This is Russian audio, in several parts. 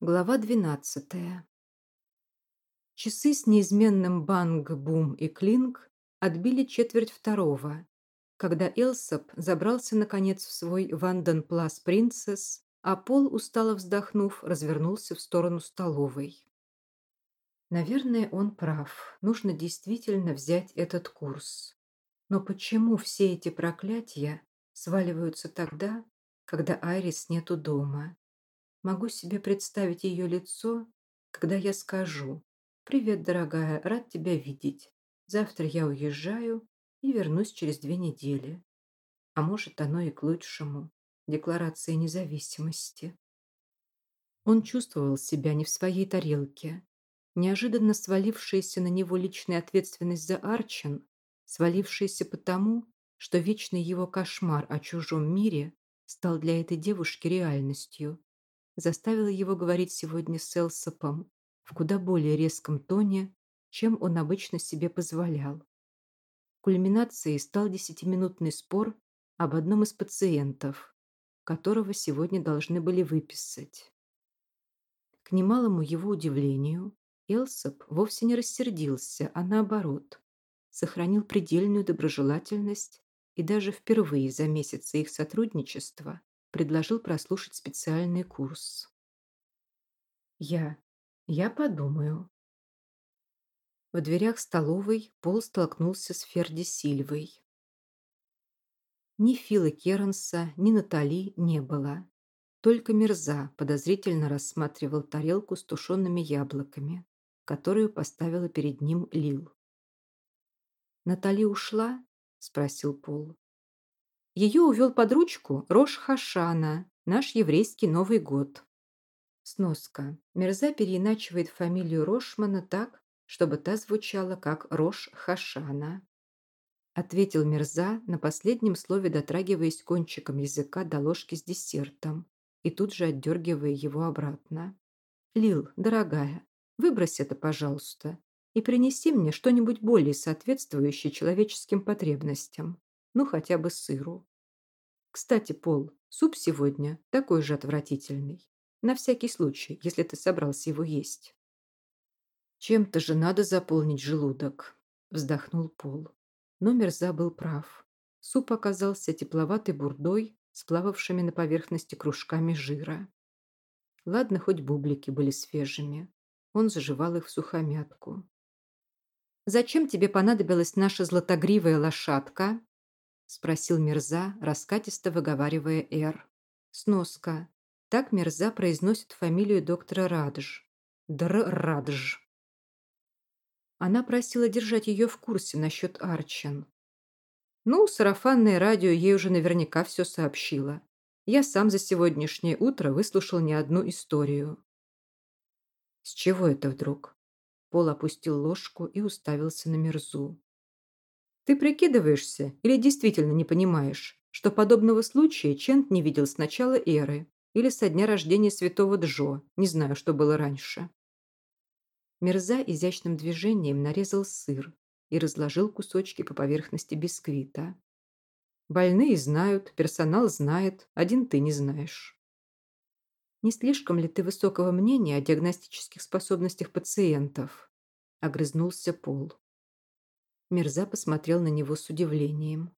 Глава двенадцатая. Часы с неизменным банг, бум и клинг отбили четверть второго, когда Элсоп забрался наконец в свой Ванден Плас Принцесс, а Пол, устало вздохнув, развернулся в сторону столовой. Наверное, он прав. Нужно действительно взять этот курс. Но почему все эти проклятия сваливаются тогда, когда Айрис нету дома? Могу себе представить ее лицо, когда я скажу «Привет, дорогая, рад тебя видеть. Завтра я уезжаю и вернусь через две недели». А может, оно и к лучшему. Декларация независимости. Он чувствовал себя не в своей тарелке. Неожиданно свалившаяся на него личная ответственность за Арчен, свалившаяся потому, что вечный его кошмар о чужом мире стал для этой девушки реальностью заставила его говорить сегодня с Элсопом в куда более резком тоне, чем он обычно себе позволял. Кульминацией стал десятиминутный спор об одном из пациентов, которого сегодня должны были выписать. К немалому его удивлению, Элсоп вовсе не рассердился, а наоборот, сохранил предельную доброжелательность и даже впервые за месяцы их сотрудничества предложил прослушать специальный курс. Я. Я подумаю. В дверях столовой Пол столкнулся с Ферди Сильвой. Ни Фила Кернса, ни Натали не было. Только Мерза подозрительно рассматривал тарелку с тушеными яблоками, которую поставила перед ним Лил. «Натали ушла?» – спросил Пол. Ее увел под ручку Рош Хашана, наш еврейский Новый год. Сноска. Мерза переиначивает фамилию Рошмана так, чтобы та звучала как Рош Хашана. Ответил Мерза на последнем слове, дотрагиваясь кончиком языка до ложки с десертом и тут же отдергивая его обратно. «Лил, дорогая, выбрось это, пожалуйста, и принеси мне что-нибудь более соответствующее человеческим потребностям, ну хотя бы сыру. Кстати, Пол, суп сегодня такой же отвратительный. На всякий случай, если ты собрался его есть. Чем-то же надо заполнить желудок, вздохнул Пол. Но Мерза был прав. Суп оказался тепловатой бурдой, сплававшими на поверхности кружками жира. Ладно, хоть бублики были свежими. Он заживал их в сухомятку. «Зачем тебе понадобилась наша златогривая лошадка?» Спросил Мирза, раскатисто выговаривая «Р». Сноска. Так Мирза произносит фамилию доктора Радж. Др Радж. Она просила держать ее в курсе насчет Арчин. Ну, сарафанное радио ей уже наверняка все сообщило. Я сам за сегодняшнее утро выслушал не одну историю. С чего это вдруг? Пол опустил ложку и уставился на Мирзу. Ты прикидываешься или действительно не понимаешь, что подобного случая Чент не видел с начала эры или со дня рождения святого Джо, не знаю, что было раньше. Мерза изящным движением нарезал сыр и разложил кусочки по поверхности бисквита. Больные знают, персонал знает, один ты не знаешь. Не слишком ли ты высокого мнения о диагностических способностях пациентов? Огрызнулся Пол. Мирза посмотрел на него с удивлением.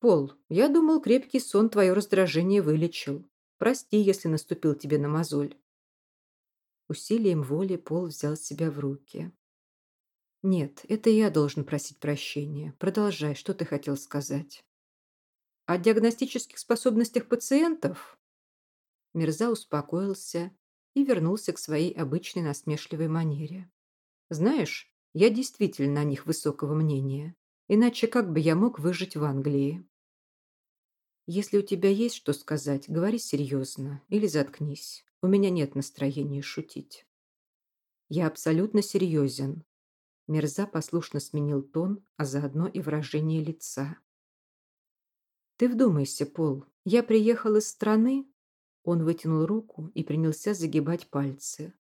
«Пол, я думал, крепкий сон твое раздражение вылечил. Прости, если наступил тебе на мозоль». Усилием воли Пол взял себя в руки. «Нет, это я должен просить прощения. Продолжай, что ты хотел сказать?» «О диагностических способностях пациентов?» Мирза успокоился и вернулся к своей обычной насмешливой манере. «Знаешь, я действительно о них высокого мнения. Иначе как бы я мог выжить в Англии? Если у тебя есть что сказать, говори серьезно или заткнись. У меня нет настроения шутить. Я абсолютно серьезен. Мерза послушно сменил тон, а заодно и выражение лица. Ты вдумайся, Пол. Я приехал из страны... Он вытянул руку и принялся загибать пальцы.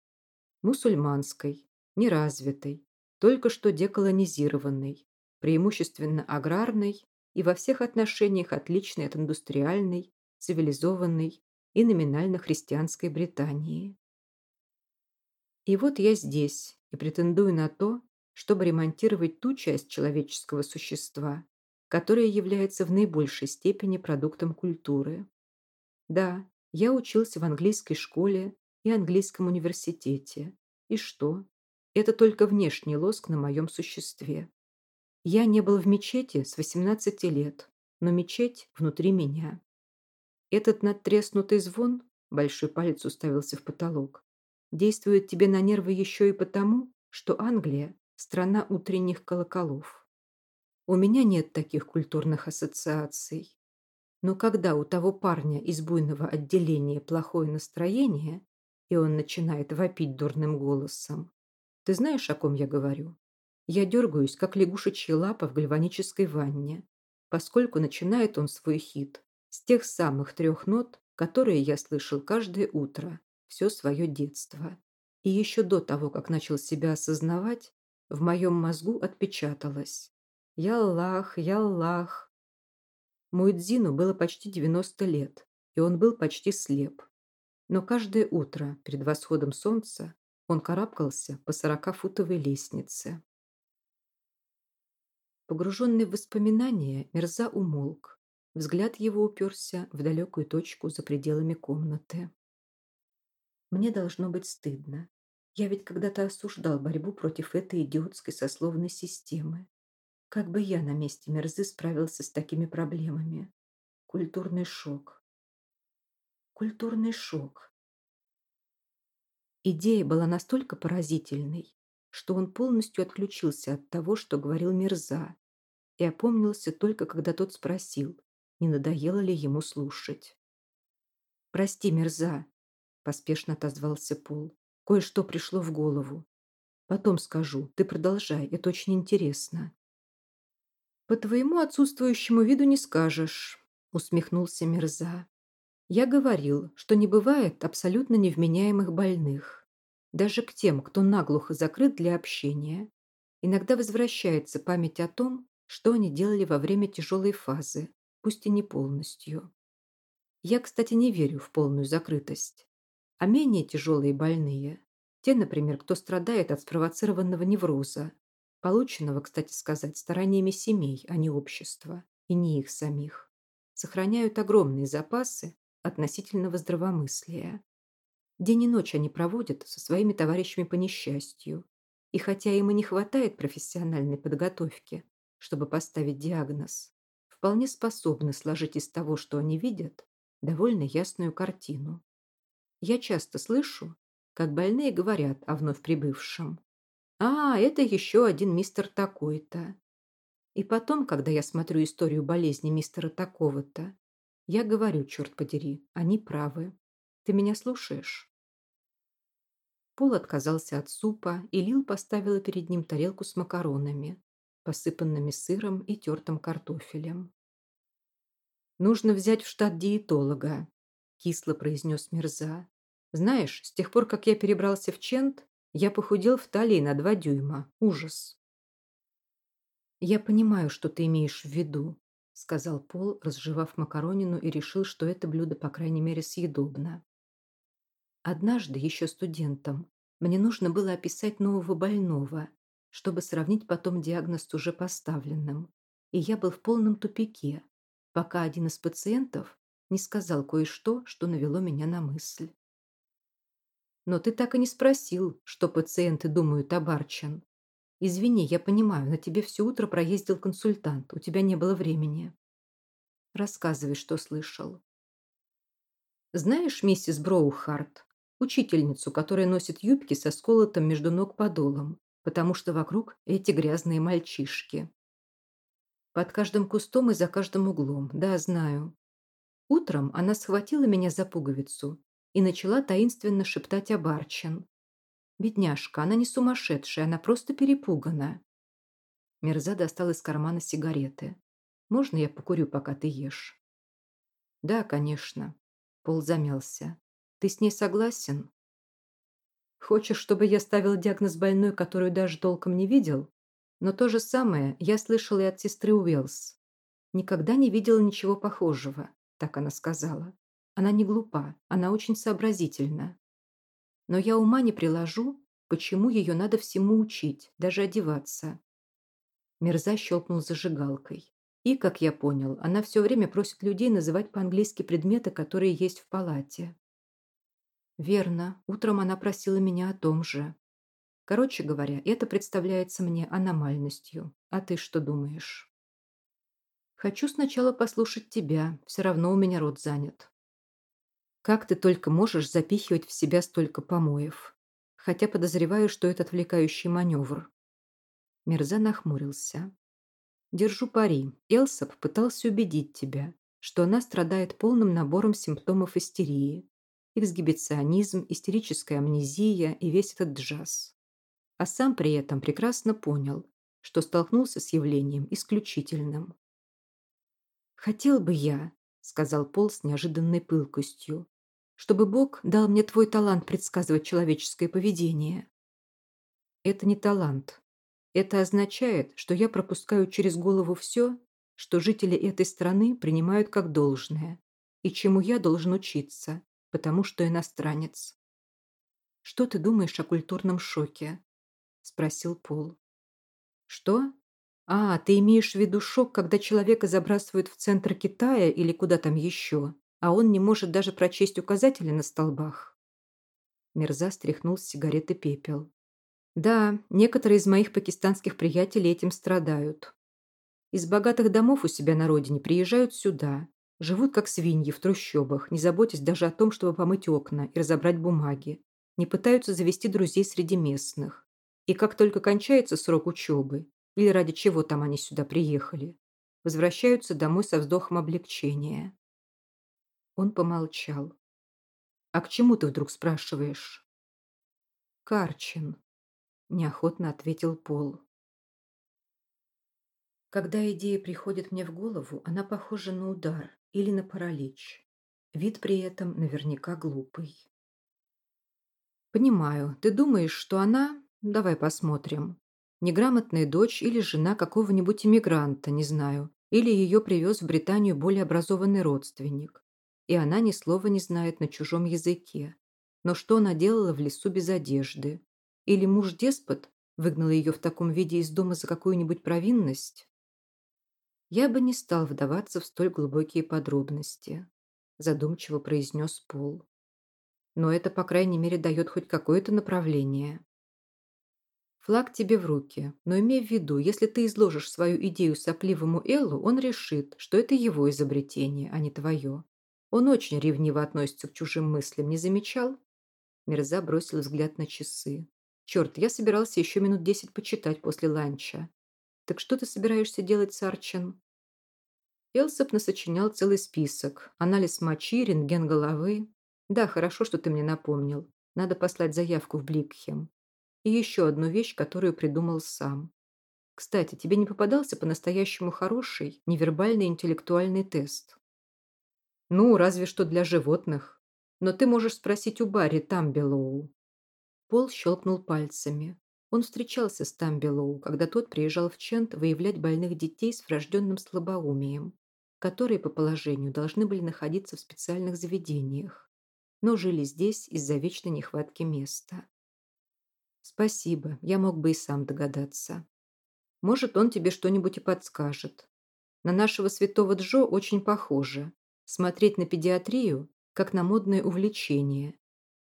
Мусульманской, неразвитой, только что деколонизированной, преимущественно аграрной и во всех отношениях отличной от индустриальной, цивилизованной и номинально-христианской Британии. И вот я здесь и претендую на то, чтобы ремонтировать ту часть человеческого существа, которая является в наибольшей степени продуктом культуры. Да, я учился в английской школе и английском университете. И что? Это только внешний лоск на моем существе. Я не был в мечети с 18 лет, но мечеть внутри меня. Этот надтреснутый звон, большой палец уставился в потолок, действует тебе на нервы еще и потому, что Англия – страна утренних колоколов. У меня нет таких культурных ассоциаций. Но когда у того парня из буйного отделения плохое настроение, и он начинает вопить дурным голосом, ты знаешь, о ком я говорю? Я дергаюсь, как лягушечья лапа в гальванической ванне, поскольку начинает он свой хит с тех самых трех нот, которые я слышал каждое утро все свое детство. И еще до того, как начал себя осознавать, в моем мозгу отпечаталось. «Яллах, яллах». Муэдзину было почти 90 лет, и он был почти слеп. Но каждое утро перед восходом солнца он карабкался по сорокафутовой лестнице. Погруженный в воспоминания, Мерза умолк. Взгляд его уперся в далекую точку за пределами комнаты. Мне должно быть стыдно. Я ведь когда-то осуждал борьбу против этой идиотской сословной системы. Как бы я на месте Мерзы справился с такими проблемами? Культурный шок. Культурный шок. Идея была настолько поразительной, что он полностью отключился от того, что говорил Мерза, и опомнился только, когда тот спросил, не надоело ли ему слушать. «Прости, Мерза», – поспешно отозвался Пол. «Кое-что пришло в голову. Потом скажу. Ты продолжай, это очень интересно». «По твоему отсутствующему виду не скажешь», – усмехнулся Мерза. «Я говорил, что не бывает абсолютно невменяемых больных. Даже к тем, кто наглухо закрыт для общения. Иногда возвращается память о том, что они делали во время тяжелой фазы, пусть и не полностью. Я, кстати, не верю в полную закрытость. А менее тяжелые больные, те, например, кто страдает от спровоцированного невроза, полученного, кстати сказать, стараниями семей, а не общества, и не их самих, сохраняют огромные запасы относительного здравомыслия. День и ночь они проводят со своими товарищами по несчастью, и хотя им и не хватает профессиональной подготовки, чтобы поставить диагноз, вполне способны сложить из того, что они видят, довольно ясную картину. Я часто слышу, как больные говорят о вновь прибывшем. «А, это еще один мистер такой-то». И потом, когда я смотрю историю болезни мистера такого-то, я говорю, черт подери, они правы. Ты меня слушаешь? Пол отказался от супа, и Лил поставила перед ним тарелку с макаронами, посыпанными сыром и тертым картофелем. «Нужно взять в штат диетолога», – кисло произнес Мирза. «Знаешь, с тех пор, как я перебрался в Чент, я похудел в талии на два дюйма. Ужас». «Я понимаю, что ты имеешь в виду», – сказал Пол, разжевав макаронину и решил, что это блюдо, по крайней мере, съедобно. Однажды, еще студентом, мне нужно было описать нового больного, чтобы сравнить потом диагноз с уже поставленным. И я был в полном тупике, пока один из пациентов не сказал кое-что, что навело меня на мысль. Но ты так и не спросил, что пациенты думают об Арчен. Извини, я понимаю, на тебе все утро проездил консультант, у тебя не было времени. Рассказывай, что слышал. Знаешь миссис Броухарт, учительницу, которая носит юбки со сколотом между ног подолом, потому что вокруг эти грязные мальчишки. Под каждым кустом и за каждым углом, да, знаю. Утром она схватила меня за пуговицу и начала таинственно шептать об Арчен. Бедняжка, она не сумасшедшая, она просто перепугана. Мерза достал из кармана сигареты. «Можно я покурю, пока ты ешь?» «Да, конечно». Пол замялся. «Ты с ней согласен?» Хочешь, чтобы я ставил диагноз больной, которую даже толком не видел? Но то же самое я слышала и от сестры Уэллс. Никогда не видела ничего похожего, так она сказала. Она не глупа, она очень сообразительна. Но я ума не приложу, почему ее надо всему учить, даже одеваться. Мерза щелкнул зажигалкой. И, как я понял, она все время просит людей называть по-английски предметы, которые есть в палате. Верно, утром она просила меня о том же. Короче говоря, это представляется мне аномальностью. А ты что думаешь? Хочу сначала послушать тебя, все равно у меня рот занят. Как ты только можешь запихивать в себя столько помоев? Хотя подозреваю, что это отвлекающий маневр. Мирза нахмурился. Держу пари. Элсап пытался убедить тебя, что она страдает полным набором симптомов истерии. Эксгибиционизм, истерическая амнезия и весь этот джаз. А сам при этом прекрасно понял, что столкнулся с явлением исключительным. «Хотел бы я», — сказал Пол с неожиданной пылкостью, «чтобы Бог дал мне твой талант предсказывать человеческое поведение». «Это не талант», это означает, что я пропускаю через голову все, что жители этой страны принимают как должное, и чему я должен учиться, потому что иностранец. «Что ты думаешь о культурном шоке?» – спросил Пол. «Что? А, ты имеешь в виду шок, когда человека забрасывают в центр Китая или куда там еще, а он не может даже прочесть указатели на столбах?» Мерза стряхнул с сигареты пепел. Да, некоторые из моих пакистанских приятелей этим страдают. Из богатых домов у себя на родине приезжают сюда, живут как свиньи в трущобах, не заботясь даже о том, чтобы помыть окна и разобрать бумаги, не пытаются завести друзей среди местных. И как только кончается срок учебы, или ради чего там они сюда приехали, возвращаются домой со вздохом облегчения. Он помолчал. «А к чему ты вдруг спрашиваешь?» «Карчин», неохотно ответил Пол. Когда идея приходит мне в голову, она похожа на удар или на паралич. Вид при этом наверняка глупый. Понимаю, ты думаешь, что она... Давай посмотрим. Неграмотная дочь или жена какого-нибудь иммигранта, не знаю. Или ее привез в Британию более образованный родственник. И она ни слова не знает на чужом языке. Но что она делала в лесу без одежды? Или муж-деспот выгнал ее в таком виде из дома за какую-нибудь провинность? Я бы не стал вдаваться в столь глубокие подробности, задумчиво произнес Пол. Но это, по крайней мере, дает хоть какое-то направление. Флаг тебе в руки, но имей в виду, если ты изложишь свою идею сопливому Эллу, он решит, что это его изобретение, а не твое. Он очень ревниво относится к чужим мыслям, не замечал? Мирза бросил взгляд на часы. Черт, я собирался еще минут десять почитать после ланча. Так что ты собираешься делать, Сарчин? Элсоп насочинял целый список. Анализ мочи, рентген головы. Да, хорошо, что ты мне напомнил. Надо послать заявку в Бликхем. И еще одну вещь, которую придумал сам. Кстати, тебе не попадался по-настоящему хороший невербальный интеллектуальный тест? Ну, разве что для животных. Но ты можешь спросить у Барри Тамбелоу. Пол щелкнул пальцами. Он встречался с Тамбелоу, когда тот приезжал в Чент выявлять больных детей с врожденным слабоумием, которые по положению должны были находиться в специальных заведениях, но жили здесь из-за вечной нехватки места. Спасибо, я мог бы и сам догадаться. Может, он тебе что-нибудь и подскажет. На нашего святого Джо очень похоже. Смотреть на педиатрию, как на модное увлечение,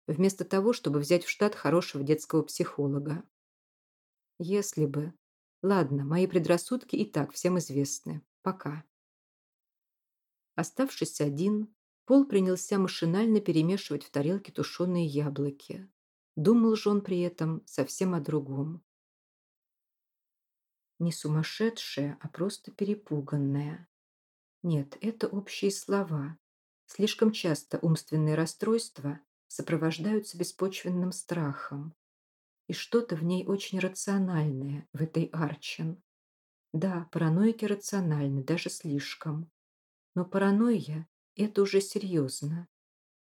вместо того, чтобы взять в штат хорошего детского психолога. Если бы... Ладно, мои предрассудки и так всем известны. Пока. Оставшись один, Пол принялся машинально перемешивать в тарелке тушеные яблоки. Думал же он при этом совсем о другом. Не сумасшедшая, а просто перепуганная. Нет, это общие слова. Слишком часто умственные расстройства сопровождаются беспочвенным страхом. И что-то в ней очень рациональное, в этой Арчин. Да, параноики рациональны, даже слишком. Но паранойя – это уже серьезно.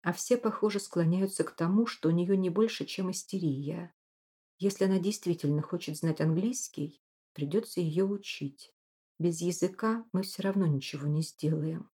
А все, похоже, склоняются к тому, что у нее не больше, чем истерия. Если она действительно хочет знать английский, придется ее учить. Без языка мы все равно ничего не сделаем.